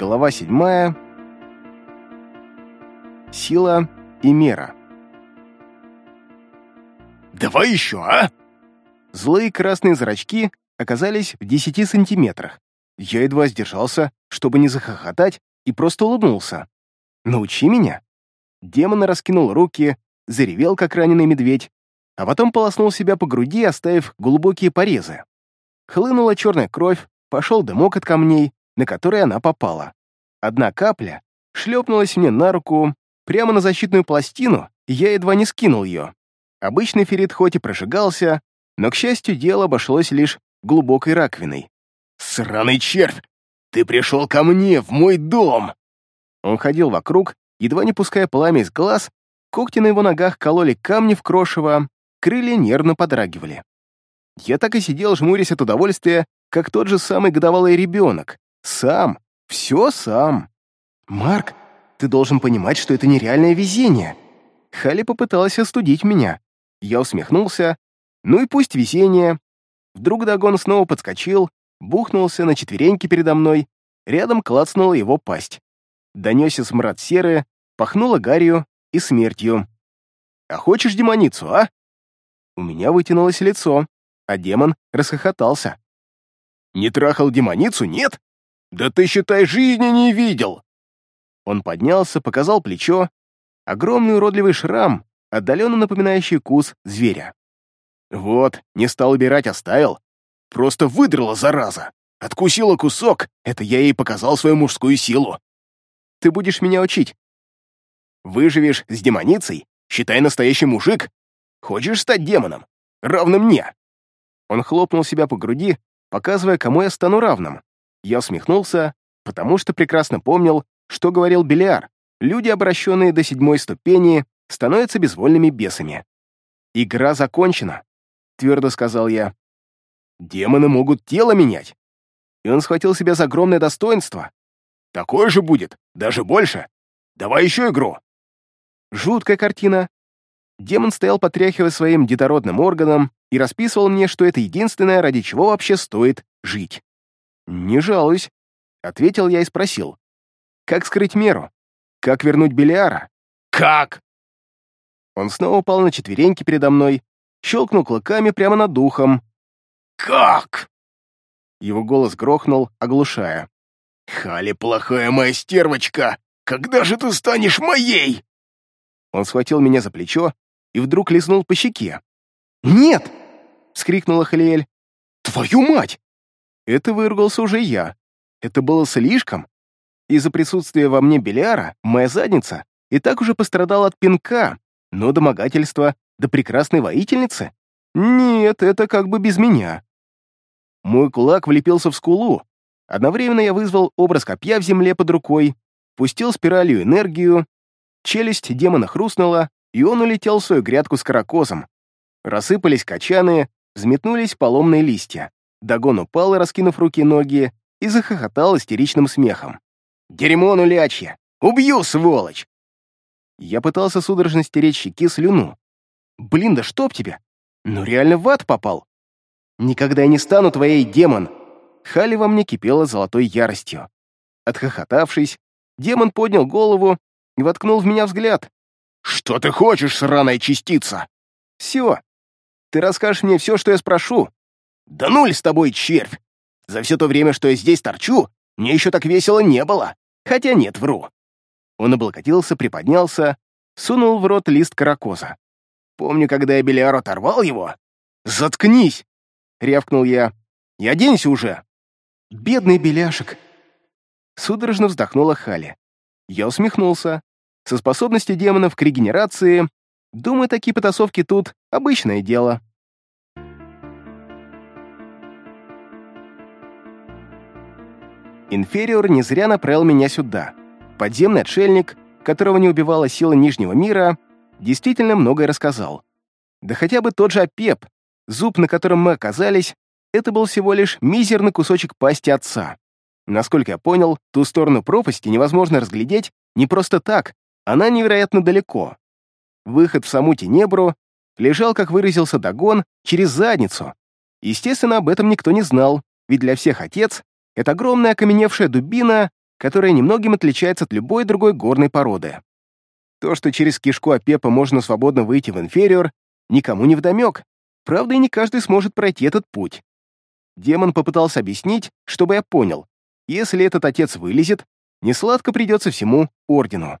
Глава седьмая. Сила и мера. «Давай еще, а?» Злые красные зрачки оказались в десяти сантиметрах. Я едва сдержался, чтобы не захохотать, и просто улыбнулся. «Научи меня!» Демон раскинул руки, заревел, как раненый медведь, а потом полоснул себя по груди, оставив глубокие порезы. Хлынула черная кровь, пошел дымок от камней, на которые она попала. Одна капля шлепнулась мне на руку, прямо на защитную пластину, и я едва не скинул ее. Обычный феррит хоть и прожигался, но, к счастью, дело обошлось лишь глубокой раковиной. «Сраный червь! Ты пришел ко мне, в мой дом!» Он ходил вокруг, едва не пуская пламя из глаз, когти на его ногах кололи камни в крошево, крылья нервно подрагивали. Я так и сидел, жмурясь от удовольствия, как тот же самый годовалый ребенок. Сам. Все сам. «Марк, ты должен понимать, что это нереальное везение». Хали попыталась остудить меня. Я усмехнулся. Ну и пусть везение. Вдруг Дагон снова подскочил, бухнулся на четвереньки передо мной, рядом клацнула его пасть. Донесся смрад серы, пахнуло гарью и смертью. «А хочешь демоницу, а?» У меня вытянулось лицо, а демон расхохотался. «Не трахал демоницу, нет? Да ты, считай, жизни не видел!» Он поднялся, показал плечо, огромный уродливый шрам, отдаленно напоминающий кус зверя. «Вот, не стал убирать, оставил. Просто выдрала, зараза. Откусила кусок, это я ей показал свою мужскую силу. Ты будешь меня учить. Выживешь с демоницей, считай настоящий мужик. Хочешь стать демоном, равным мне?» Он хлопнул себя по груди, показывая, кому я стану равным. Я усмехнулся, потому что прекрасно помнил, что говорил Белиар. Люди, обращенные до седьмой ступени, становятся безвольными бесами. «Игра закончена», — твердо сказал я. «Демоны могут тело менять». И он схватил себя за огромное достоинство. «Такое же будет, даже больше. Давай еще игру». Жуткая картина. Демон стоял, потряхивая своим детородным органом, и расписывал мне, что это единственное, ради чего вообще стоит жить. «Не жалуюсь», — ответил я и спросил. «Как скрыть меру? Как вернуть Белиара?» «Как?» Он снова упал на четвереньки передо мной, щелкнул клыками прямо над духом. «Как?» Его голос грохнул, оглушая. «Хали, плохая моя стервочка! Когда же ты станешь моей?» Он схватил меня за плечо и вдруг лизнул по щеке. «Нет!» — вскрикнула Халиэль. «Твою мать!» Это выругался уже я. Это было слишком. Из-за присутствия во мне Белиара моя задница и так уже пострадала от пинка, но домогательство до прекрасной воительницы? Нет, это как бы без меня. Мой кулак влепился в скулу. Одновременно я вызвал образ копья в земле под рукой, пустил спиралью энергию, челюсть демона хрустнула, и он улетел в свою грядку с каракозом. Рассыпались качаны, взметнулись поломные листья. Дагон упал, раскинув руки и ноги, и захохотал истеричным смехом. «Дерьмо нулячье! Убью, сволочь!» Я пытался судорожно стереть щеки слюну. «Блин, да чтоб тебя! Ну реально в ад попал!» «Никогда я не стану твоей, демон!» Хали во мне кипела золотой яростью. Отхохотавшись, демон поднял голову и воткнул в меня взгляд. «Что ты хочешь, сраная частица?» «Все. Ты расскажешь мне все, что я спрошу». «Да нуль с тобой, червь! За все то время, что я здесь торчу, мне еще так весело не было. Хотя нет, вру». Он облокотился, приподнялся, сунул в рот лист каракоза. «Помню, когда я Белиару оторвал его?» «Заткнись!» — рявкнул я. «И оденься уже!» «Бедный беляшек!» Судорожно вздохнула Хали. Я усмехнулся. Со способностью демонов к регенерации, думаю, такие потасовки тут — обычное дело. Инфериор не зря направил меня сюда. Подземный отшельник, которого не убивала сила Нижнего мира, действительно многое рассказал. Да хотя бы тот же Апеп, зуб, на котором мы оказались, это был всего лишь мизерный кусочек пасти отца. Насколько я понял, ту сторону пропасти невозможно разглядеть не просто так, она невероятно далеко. Выход в саму Тенебру лежал, как выразился Дагон, через задницу. Естественно, об этом никто не знал, ведь для всех отец — это огромная окаменевшая дубина, которая немногим отличается от любой другой горной породы. То, что через кишку Апепа можно свободно выйти в инфериор, никому не вдомек. Правда, и не каждый сможет пройти этот путь. Демон попытался объяснить, чтобы я понял. Если этот отец вылезет, несладко придется всему Ордену.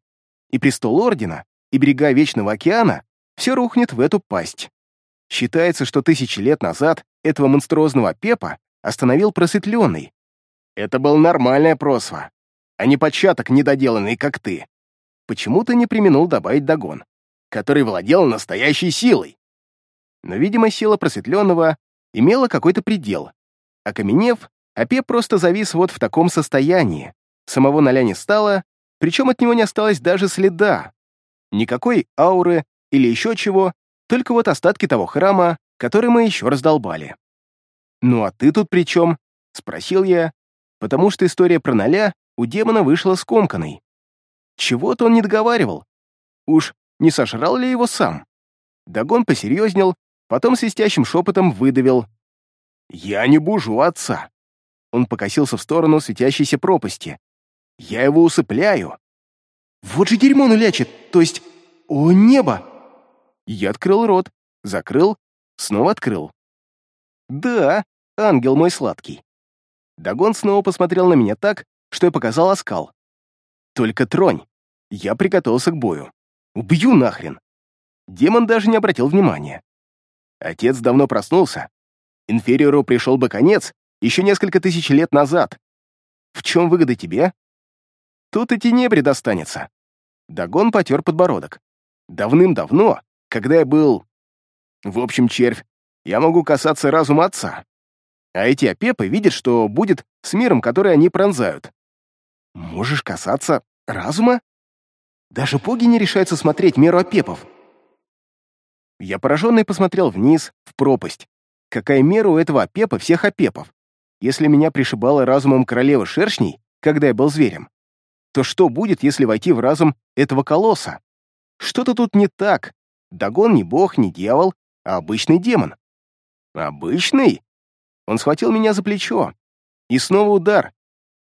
И престол Ордена, и берега Вечного Океана все рухнет в эту пасть. Считается, что тысячи лет назад этого монструозного Пепа остановил просветленный. Это был нормальная просва, а не початок недоделанный, как ты. Почему-то не применул добавить Дагон, который владел настоящей силой. Но, видимо, сила просветленного имела какой-то предел. Окаменев, Апеп просто завис вот в таком состоянии. Самого ноля не стало, причем от него не осталось даже следа. Никакой ауры или еще чего, только вот остатки того храма, который мы еще раздолбали. «Ну а ты тут при чем?» — спросил я, потому что история про ноля у демона вышла скомканной. Чего-то он не договаривал. Уж не сожрал ли его сам? Дагон посерьезнел, потом свистящим шепотом выдавил. «Я не бужу отца». Он покосился в сторону светящейся пропасти. «Я его усыпляю». «Вот же дерьмо нулячит, то есть... О, небо!» Я открыл рот, закрыл, снова открыл. «Да, ангел мой сладкий». Дагон снова посмотрел на меня так, что я показал оскал. «Только тронь, я приготовился к бою. Убью нахрен!» Демон даже не обратил внимания. Отец давно проснулся. Инфериору пришел бы конец еще несколько тысяч лет назад. В чем выгода тебе? Тут и тенебре достанется. Дагон потер подбородок. Давным-давно, когда я был... В общем, червь, я могу касаться разума отца. А эти опепы видят, что будет с миром, который они пронзают. Можешь касаться разума? Даже боги не решаются смотреть меру опепов. Я пораженный посмотрел вниз, в пропасть. Какая мера у этого опепа всех опепов? Если меня пришибало разумом королевы шершней, когда я был зверем, то что будет, если войти в разум этого колосса? Что-то тут не так. Дагон не бог, не дьявол, а обычный демон. Обычный? Он схватил меня за плечо. И снова удар.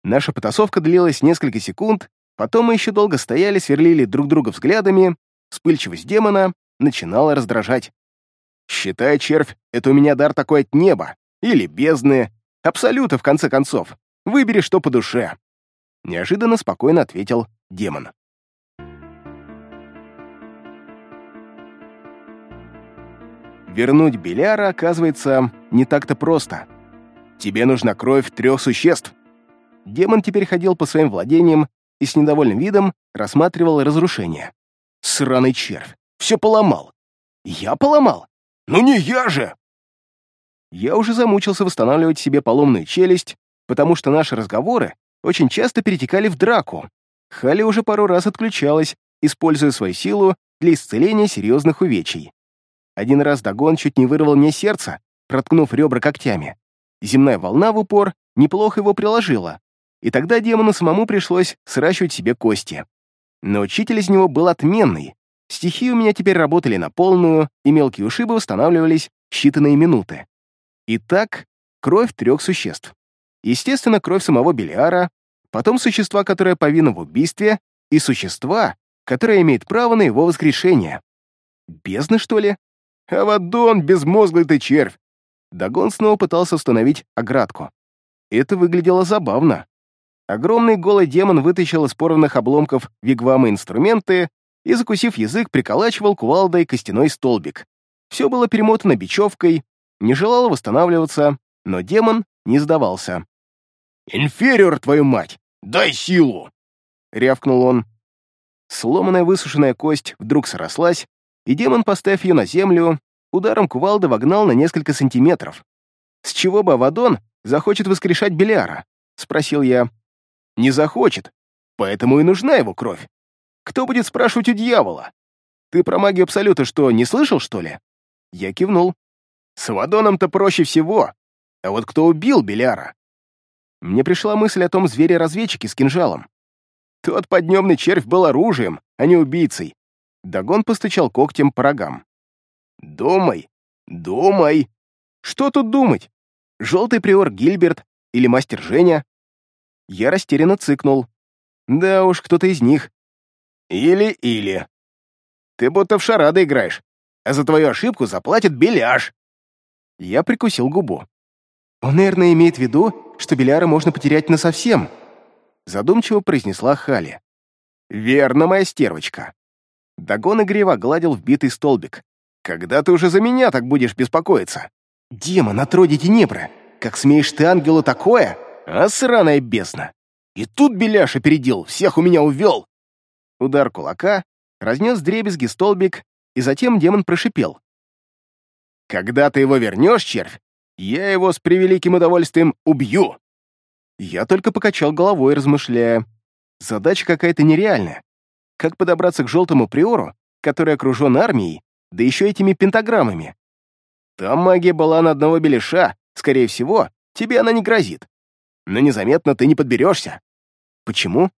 Наша потасовка длилась несколько секунд, Потом мы еще долго стояли, сверлили друг друга взглядами, вспыльчивость демона начинала раздражать. «Считай, червь, это у меня дар такой от неба, или бездны, абсолюта, в конце концов. Выбери, что по душе». Неожиданно спокойно ответил демон. Вернуть Беляра, оказывается, не так-то просто. Тебе нужна кровь трех существ. Демон теперь ходил по своим владениям и с недовольным видом рассматривал разрушение. «Сраный червь! Все поломал!» «Я поломал? Ну не я же!» Я уже замучился восстанавливать себе поломную челюсть, потому что наши разговоры очень часто перетекали в драку. Хали уже пару раз отключалась, используя свою силу для исцеления серьезных увечий. Один раз Дагон чуть не вырвал мне сердце, проткнув ребра когтями. Земная волна в упор неплохо его приложила, и тогда демону самому пришлось сращивать себе кости. Но учитель из него был отменный. Стихи у меня теперь работали на полную, и мелкие ушибы восстанавливались считанные минуты. Итак, кровь трех существ. Естественно, кровь самого Белиара, потом существа, которое повинно в убийстве, и существа, которое имеет право на его воскрешение. Бездны, что ли? Авадон, безмозглый ты червь! Дагон снова пытался установить оградку. Это выглядело забавно. Огромный голый демон вытащил из порванных обломков вигвамы инструменты и, закусив язык, приколачивал кувалдой костяной столбик. Все было перемотано бечевкой, не желало восстанавливаться, но демон не сдавался. «Инфериор, твою мать! Дай силу!» — рявкнул он. Сломанная высушенная кость вдруг срослась, и демон, поставив ее на землю, ударом кувалды вогнал на несколько сантиметров. «С чего бы Авадон захочет воскрешать Беляра?» — спросил я. Не захочет, поэтому и нужна его кровь. Кто будет спрашивать у дьявола? Ты про магию Абсолюта что, не слышал, что ли? Я кивнул. С Вадоном-то проще всего. А вот кто убил Беляра? Мне пришла мысль о том звере-разведчике с кинжалом. Тот поднемный червь был оружием, а не убийцей. Дагон постучал когтем по рогам. «Думай, думай!» «Что тут думать? Желтый приор Гильберт или мастер Женя? Я растерянно цыкнул. Да уж, кто-то из них. Или-или. Ты будто в шарады играешь, а за твою ошибку заплатит беляш. Я прикусил губу. Он, наверное, имеет в виду, что Беляра можно потерять насовсем, задумчиво произнесла Хали. Верно, моя стервочка. Дагон игриво гладил вбитый столбик. Когда ты уже за меня так будешь беспокоиться? Демон, отродье Тенебра! Как смеешь ты ангелу такое? А сраная бесна! И тут Беляш опередил, всех у меня увел!» Удар кулака разнес дребезги столбик, и затем демон прошипел. «Когда ты его вернешь, червь, я его с превеликим удовольствием убью!» Я только покачал головой, размышляя. Задача какая-то нереальная. Как подобраться к желтому приору, который окружен армией, да еще этими пентаграммами? Там магия была на одного беляша, скорее всего, тебе она не грозит. Но незаметно ты не подберешься. Почему?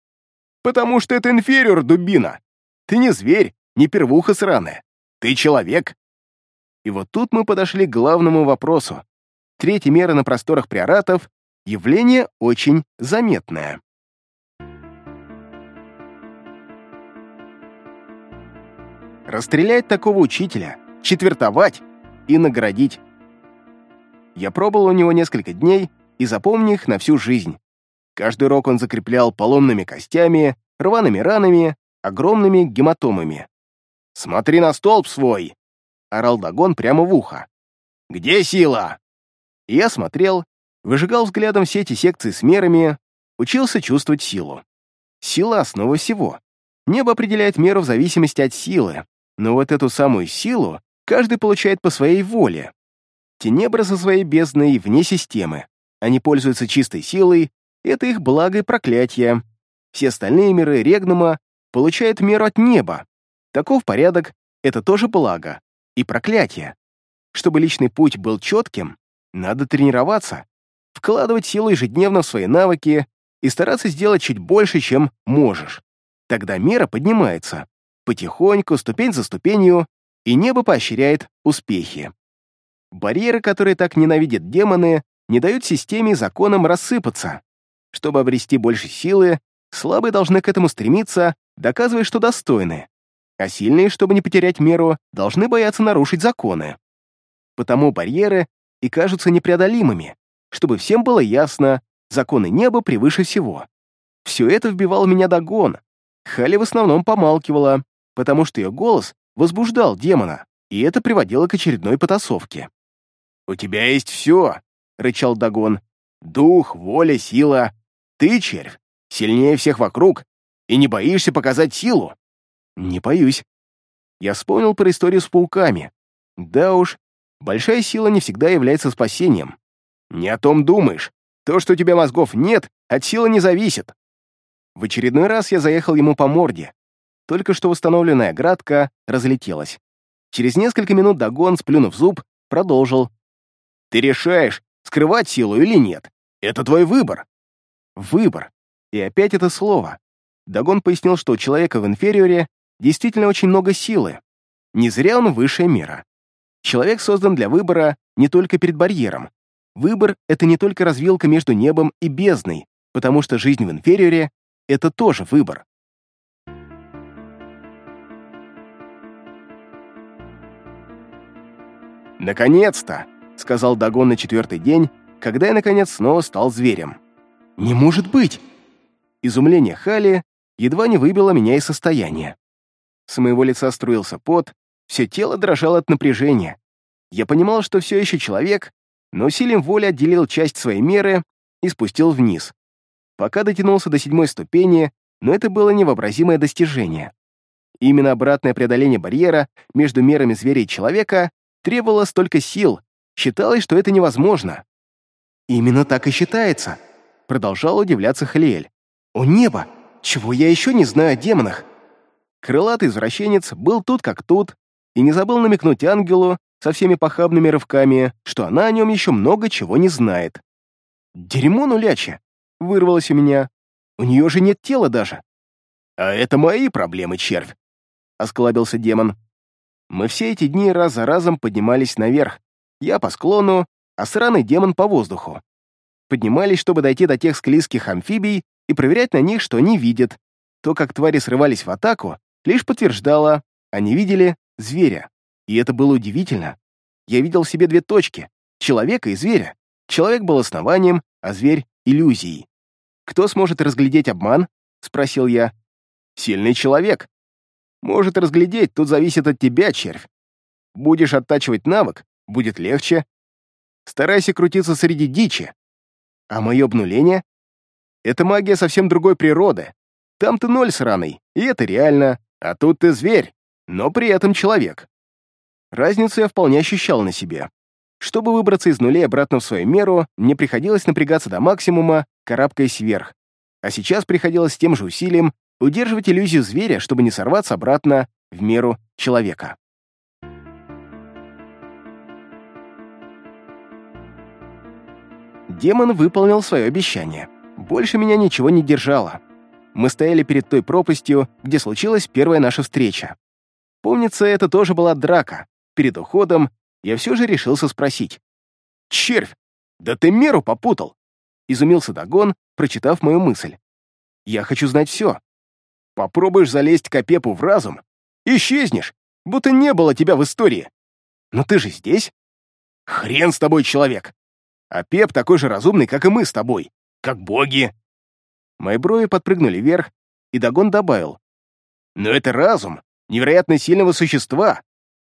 Потому что это инфериор, дубина. Ты не зверь, не первуха сраная. Ты человек. И вот тут мы подошли к главному вопросу. Третья мера на просторах приоратов — явление очень заметное. Расстрелять такого учителя, четвертовать и наградить. Я пробовал у него несколько дней и запомнил их на всю жизнь. Каждый урок он закреплял поломными костями, рваными ранами, огромными гематомами. «Смотри на столб свой!» — орал Дагон прямо в ухо. «Где сила?» И я смотрел, выжигал взглядом все эти секции с мерами, учился чувствовать силу. Сила — основа всего. Небо определяет меру в зависимости от силы, но вот эту самую силу каждый получает по своей воле. Тенебра со своей бездной вне системы. Они пользуются чистой силой, это их благо и проклятие. Все остальные миры Регнума получают меру от неба. Таков порядок, это тоже благо и проклятие. Чтобы личный путь был четким, надо тренироваться, вкладывать силу ежедневно в свои навыки и стараться сделать чуть больше, чем можешь. Тогда мера поднимается, потихоньку, ступень за ступенью, и небо поощряет успехи. Барьеры, которые так ненавидят демоны, не дают системе и законам рассыпаться. Чтобы обрести больше силы, слабые должны к этому стремиться, доказывая, что достойны, а сильные, чтобы не потерять меру, должны бояться нарушить законы. Потому барьеры и кажутся непреодолимыми, чтобы всем было ясно, законы неба превыше всего. Все это вбивало меня до гон. Хали в основном помалкивала, потому что ее голос возбуждал демона, и это приводило к очередной потасовке. «У тебя есть все», — рычал Дагон. «Дух, воля, сила. Ты, червь, сильнее всех вокруг, и не боишься показать силу». «Не боюсь». Я вспомнил про историю с пауками. Да уж, большая сила не всегда является спасением. Не о том думаешь. То, что у тебя мозгов нет, от силы не зависит. В очередной раз я заехал ему по морде. Только что установленная градка разлетелась. Через несколько минут Дагон, сплюнув зуб, продолжил. «Ты решаешь, скрывать силу или нет. Это твой выбор». «Выбор». И опять это слово. Дагон пояснил, что у человека в инфериоре действительно очень много силы. Не зря он высшая мера. Человек создан для выбора не только перед барьером. Выбор — это не только развилка между небом и бездной, потому что жизнь в инфериоре — это тоже выбор. «Наконец-то!» — сказал Дагон на четвертый день, когда я, наконец, снова стал зверем. «Не может быть!» Изумление Хали едва не выбило меня из состояния. С моего лица струился пот, все тело дрожало от напряжения. Я понимал, что все еще человек, но усилием воли отделил часть своей меры и спустил вниз. Пока дотянулся до седьмой ступени, но это было невообразимое достижение. Именно обратное преодоление барьера между мерами зверя и человека требовало столько сил, считалось, что это невозможно. «Именно так и считается», — продолжал удивляться Халиэль. «О небо! Чего я еще не знаю о демонах?» Крылатый извращенец был тут как тут и не забыл намекнуть ангелу со всеми похабными рывками, что она о нем еще много чего не знает. «Дерьмо нуляче!» — вырвалось у меня. «У нее же нет тела даже!» «А это мои проблемы, червь!» — осклабился демон. Мы все эти дни раз за разом поднимались наверх. Я по склону, а сраный демон по воздуху. Поднимались, чтобы дойти до тех склизких амфибий, и проверять на них, что они видят. То, как твари срывались в атаку, лишь подтверждало, они видели зверя. И это было удивительно. Я видел в себе две точки — человека и зверя. Человек был основанием, а зверь — иллюзией. «Кто сможет разглядеть обман?» — спросил я. «Сильный человек. Может разглядеть, тут зависит от тебя, червь. Будешь оттачивать навык, будет легче. Старайся крутиться среди дичи. А мое обнуление? Это магия совсем другой природы. Там ты ноль сраный, и это реально, а тут ты зверь, но при этом человек. Разницу я вполне ощущал на себе. Чтобы выбраться из нулей обратно в свою меру, мне приходилось напрягаться до максимума, карабкаясь вверх. А сейчас приходилось с тем же усилием удерживать иллюзию зверя, чтобы не сорваться обратно в меру человека. Демон выполнил свое обещание. Больше меня ничего не держало. Мы стояли перед той пропастью, где случилась первая наша встреча. Помнится, это тоже была драка. Перед уходом я все же решился спросить. «Червь, да ты меру попутал!» Изумился Дагон, прочитав мою мысль. «Я хочу знать все. Попробуешь залезть Капепу в разум, исчезнешь, будто не было тебя в истории. Но ты же здесь. Хрен с тобой, человек. А Пеп такой же разумный, как и мы с тобой. Как боги. Мои брови подпрыгнули вверх, и Дагон добавил. Но это разум невероятно сильного существа.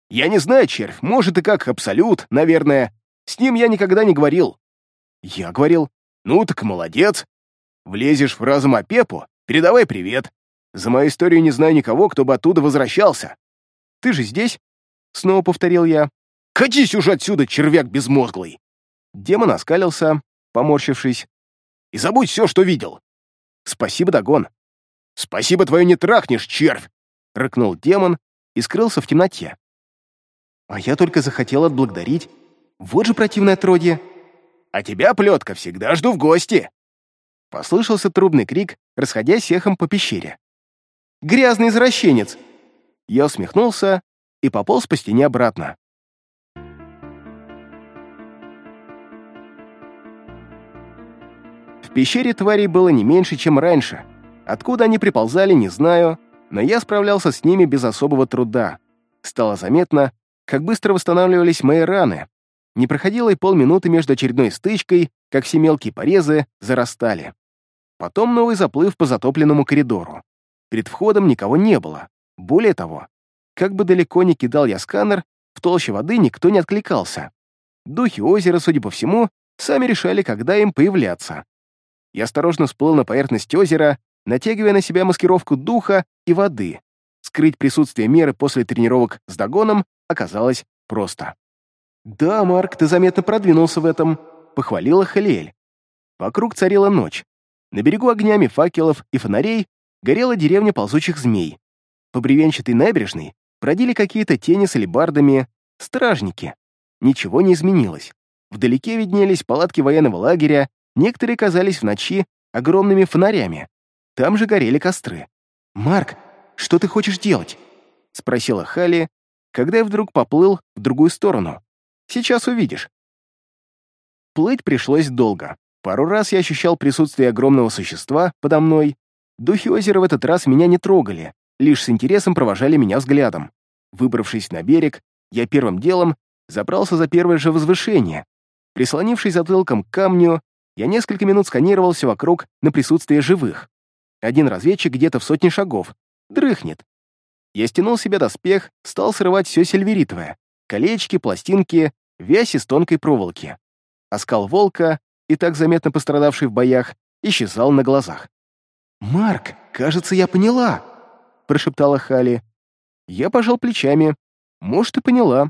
Я не знаю, червь, может и как абсолют, наверное. С ним я никогда не говорил. Я говорил, ну так молодец. Влезешь в разум Апепу, передавай привет. За мою историю не знаю никого, кто бы оттуда возвращался. Ты же здесь? Снова повторил я. Катись уже отсюда, червяк безмозглый. Демон оскалился, поморщившись. «И забудь все, что видел!» «Спасибо, Дагон!» «Спасибо твое не трахнешь, червь!» — рыкнул демон и скрылся в темноте. «А я только захотел отблагодарить. Вот же противное отродье!» «А тебя, плетка, всегда жду в гости!» Послышался трубный крик, расходясь эхом по пещере. «Грязный извращенец!» Я усмехнулся и пополз по стене обратно. В пещере тварей было не меньше, чем раньше. Откуда они приползали, не знаю, но я справлялся с ними без особого труда. Стало заметно, как быстро восстанавливались мои раны. Не проходило и полминуты между очередной стычкой, как все мелкие порезы зарастали. Потом новый заплыв по затопленному коридору. Перед входом никого не было. Более того, как бы далеко ни кидал я сканер, в толще воды никто не откликался. Духи озера, судя по всему, сами решали, когда им появляться. Я осторожно всплыл на поверхность озера, натягивая на себя маскировку духа и воды. Скрыть присутствие меры после тренировок с догоном оказалось просто. «Да, Марк, ты заметно продвинулся в этом», — похвалила Халиэль. Вокруг царила ночь. На берегу огнями факелов и фонарей горела деревня ползучих змей. По бревенчатой набережной бродили какие-то тени с алебардами, стражники. Ничего не изменилось. Вдалеке виднелись палатки военного лагеря Некоторые казались в ночи огромными фонарями. Там же горели костры. «Марк, что ты хочешь делать?» — спросила Хали, когда я вдруг поплыл в другую сторону. «Сейчас увидишь». Плыть пришлось долго. Пару раз я ощущал присутствие огромного существа подо мной. Духи озера в этот раз меня не трогали, лишь с интересом провожали меня взглядом. Выбравшись на берег, я первым делом забрался за первое же возвышение. Прислонившись затылком к камню, я несколько минут сканировал все вокруг на присутствие живых. Один разведчик где-то в сотне шагов. Дрыхнет. Я стянул себе доспех, стал срывать все сельверитовое. Колечки, пластинки, вязь из тонкой проволоки. Оскал волка, и так заметно пострадавший в боях, исчезал на глазах. «Марк, кажется, я поняла», — прошептала Хали. Я пожал плечами. Может, и поняла.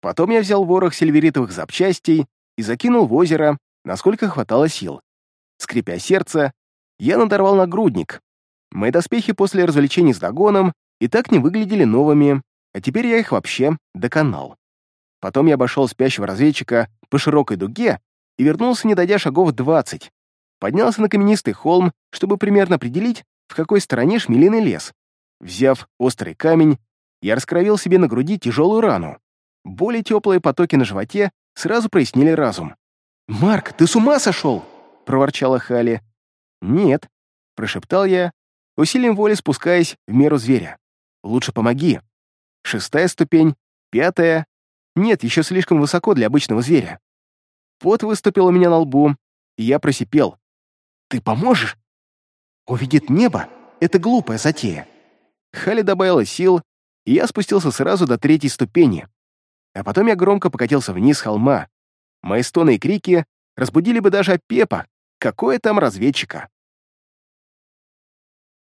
Потом я взял ворох сельверитовых запчастей и закинул в озеро, насколько хватало сил. Скрипя сердце, я надорвал нагрудник. Мои доспехи после развлечений с догоном и так не выглядели новыми, а теперь я их вообще доконал. Потом я обошел спящего разведчика по широкой дуге и вернулся, не дойдя шагов 20. Поднялся на каменистый холм, чтобы примерно определить, в какой стороне шмелиный лес. Взяв острый камень, я раскровил себе на груди тяжелую рану. Более теплые потоки на животе сразу прояснили разум. «Марк, ты с ума сошел?» — проворчала Хали. «Нет», — прошептал я, усилием воли спускаясь в меру зверя. «Лучше помоги. Шестая ступень, пятая. Нет, еще слишком высоко для обычного зверя». Пот выступил у меня на лбу, и я просипел. «Ты поможешь?» «Увидит небо — это глупая затея». Хали добавила сил, и я спустился сразу до третьей ступени. А потом я громко покатился вниз холма. Мои стоны и крики разбудили бы даже Пепа, какое там разведчика.